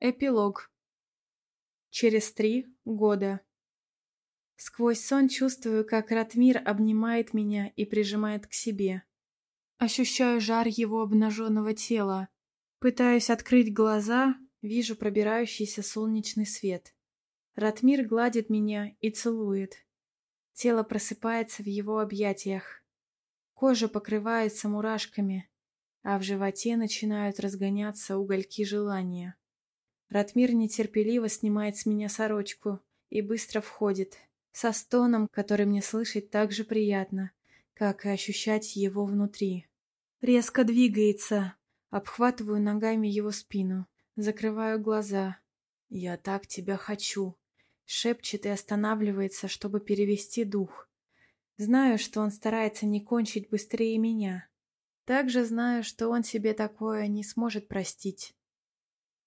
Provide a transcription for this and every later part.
Эпилог. Через три года. Сквозь сон чувствую, как Ратмир обнимает меня и прижимает к себе. Ощущаю жар его обнаженного тела. Пытаюсь открыть глаза, вижу пробирающийся солнечный свет. Ратмир гладит меня и целует. Тело просыпается в его объятиях. Кожа покрывается мурашками, а в животе начинают разгоняться угольки желания. Ратмир нетерпеливо снимает с меня сорочку и быстро входит, со стоном, который мне слышать так же приятно, как и ощущать его внутри. Резко двигается, обхватываю ногами его спину, закрываю глаза. «Я так тебя хочу!» Шепчет и останавливается, чтобы перевести дух. Знаю, что он старается не кончить быстрее меня. Также знаю, что он себе такое не сможет простить.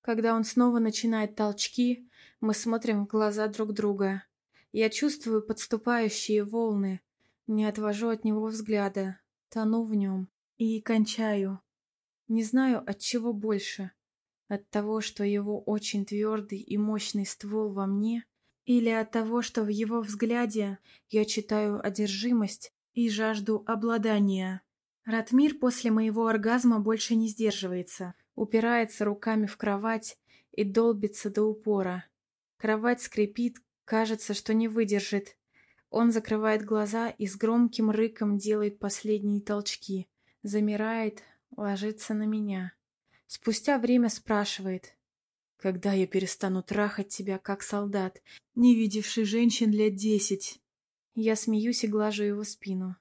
Когда он снова начинает толчки, мы смотрим в глаза друг друга. Я чувствую подступающие волны, не отвожу от него взгляда, тону в нем и кончаю. Не знаю, от чего больше. От того, что его очень твердый и мощный ствол во мне, или от того, что в его взгляде я читаю одержимость и жажду обладания. Ратмир после моего оргазма больше не сдерживается упирается руками в кровать и долбится до упора. Кровать скрипит, кажется, что не выдержит. Он закрывает глаза и с громким рыком делает последние толчки. Замирает, ложится на меня. Спустя время спрашивает. «Когда я перестану трахать тебя, как солдат, не видевший женщин лет десять?» Я смеюсь и глажу его спину.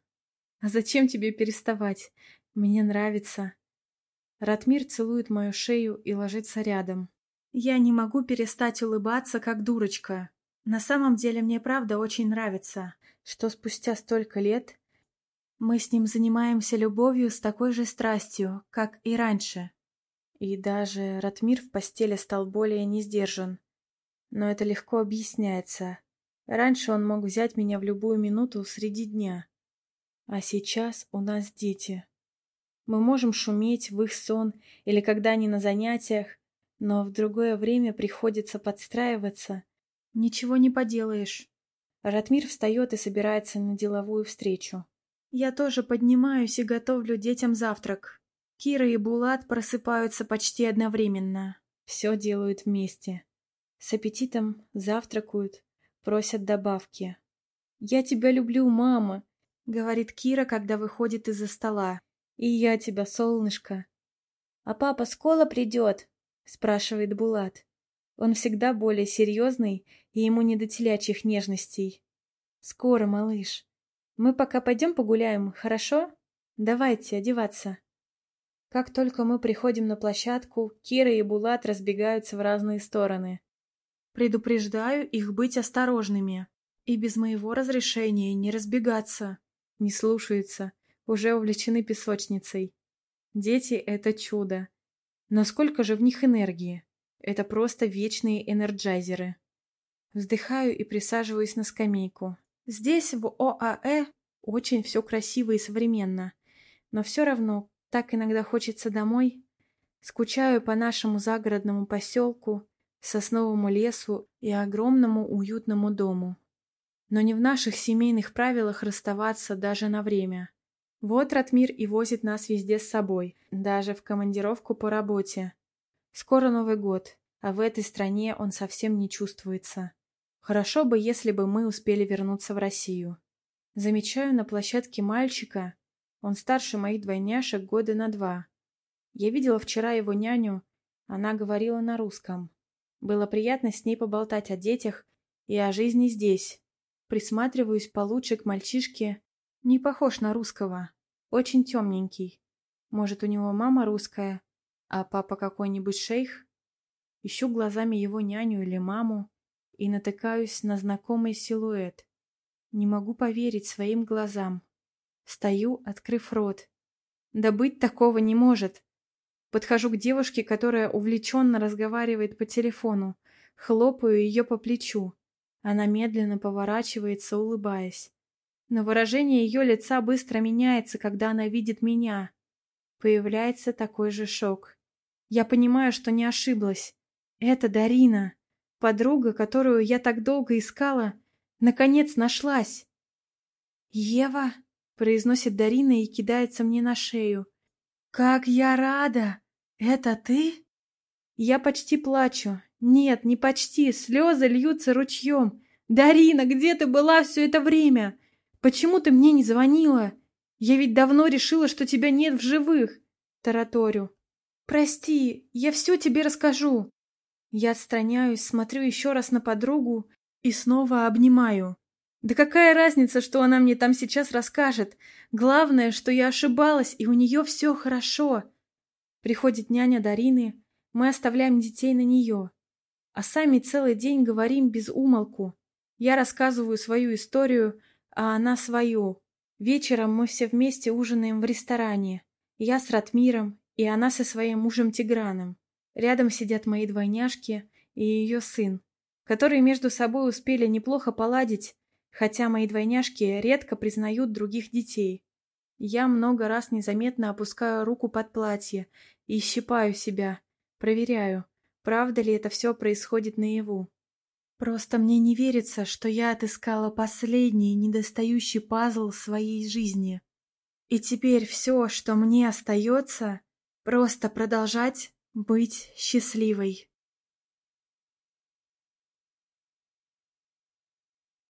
«А зачем тебе переставать? Мне нравится. Ратмир целует мою шею и ложится рядом. Я не могу перестать улыбаться, как дурочка. На самом деле мне правда очень нравится, что спустя столько лет мы с ним занимаемся любовью с такой же страстью, как и раньше. И даже Ратмир в постели стал более не сдержан. Но это легко объясняется. Раньше он мог взять меня в любую минуту среди дня. А сейчас у нас дети. Мы можем шуметь в их сон или когда они на занятиях, но в другое время приходится подстраиваться. Ничего не поделаешь. Ратмир встает и собирается на деловую встречу. Я тоже поднимаюсь и готовлю детям завтрак. Кира и Булат просыпаются почти одновременно. Все делают вместе. С аппетитом завтракают, просят добавки. «Я тебя люблю, мама», — говорит Кира, когда выходит из-за стола. «И я тебя, солнышко». «А папа скоро придет?» — спрашивает Булат. Он всегда более серьезный, и ему не до телячьих нежностей. «Скоро, малыш. Мы пока пойдем погуляем, хорошо? Давайте одеваться». Как только мы приходим на площадку, Кира и Булат разбегаются в разные стороны. Предупреждаю их быть осторожными и без моего разрешения не разбегаться. Не слушаются уже увлечены песочницей. Дети — это чудо. Но сколько же в них энергии? Это просто вечные энерджайзеры. Вздыхаю и присаживаюсь на скамейку. Здесь, в ОАЭ, очень все красиво и современно. Но все равно так иногда хочется домой. Скучаю по нашему загородному поселку, сосновому лесу и огромному уютному дому. Но не в наших семейных правилах расставаться даже на время. Вот Ратмир и возит нас везде с собой, даже в командировку по работе. Скоро Новый год, а в этой стране он совсем не чувствуется. Хорошо бы, если бы мы успели вернуться в Россию. Замечаю на площадке мальчика, он старше моих двойняшек года на два. Я видела вчера его няню, она говорила на русском. Было приятно с ней поболтать о детях и о жизни здесь. Присматриваюсь получше к мальчишке, не похож на русского. Очень темненький. Может, у него мама русская, а папа какой-нибудь шейх? Ищу глазами его няню или маму и натыкаюсь на знакомый силуэт. Не могу поверить своим глазам. Стою, открыв рот. Да быть такого не может. Подхожу к девушке, которая увлеченно разговаривает по телефону. Хлопаю ее по плечу. Она медленно поворачивается, улыбаясь но выражение ее лица быстро меняется, когда она видит меня. Появляется такой же шок. Я понимаю, что не ошиблась. Это Дарина, подруга, которую я так долго искала, наконец нашлась. «Ева!» — произносит Дарина и кидается мне на шею. «Как я рада! Это ты?» Я почти плачу. Нет, не почти, слезы льются ручьем. «Дарина, где ты была все это время? Почему ты мне не звонила? Я ведь давно решила, что тебя нет в живых!» Тараторю. «Прости, я все тебе расскажу!» Я отстраняюсь, смотрю еще раз на подругу и снова обнимаю. Да какая разница, что она мне там сейчас расскажет? Главное, что я ошибалась, и у нее все хорошо. Приходит няня Дарины, мы оставляем детей на нее. А сами целый день говорим без умолку. Я рассказываю свою историю, а она свою. Вечером мы все вместе ужинаем в ресторане. Я с Ратмиром, и она со своим мужем Тиграном. Рядом сидят мои двойняшки и ее сын, которые между собой успели неплохо поладить, хотя мои двойняшки редко признают других детей. Я много раз незаметно опускаю руку под платье и щипаю себя, проверяю, правда ли это все происходит наяву. Просто мне не верится, что я отыскала последний недостающий пазл своей жизни. И теперь все, что мне остается, просто продолжать быть счастливой.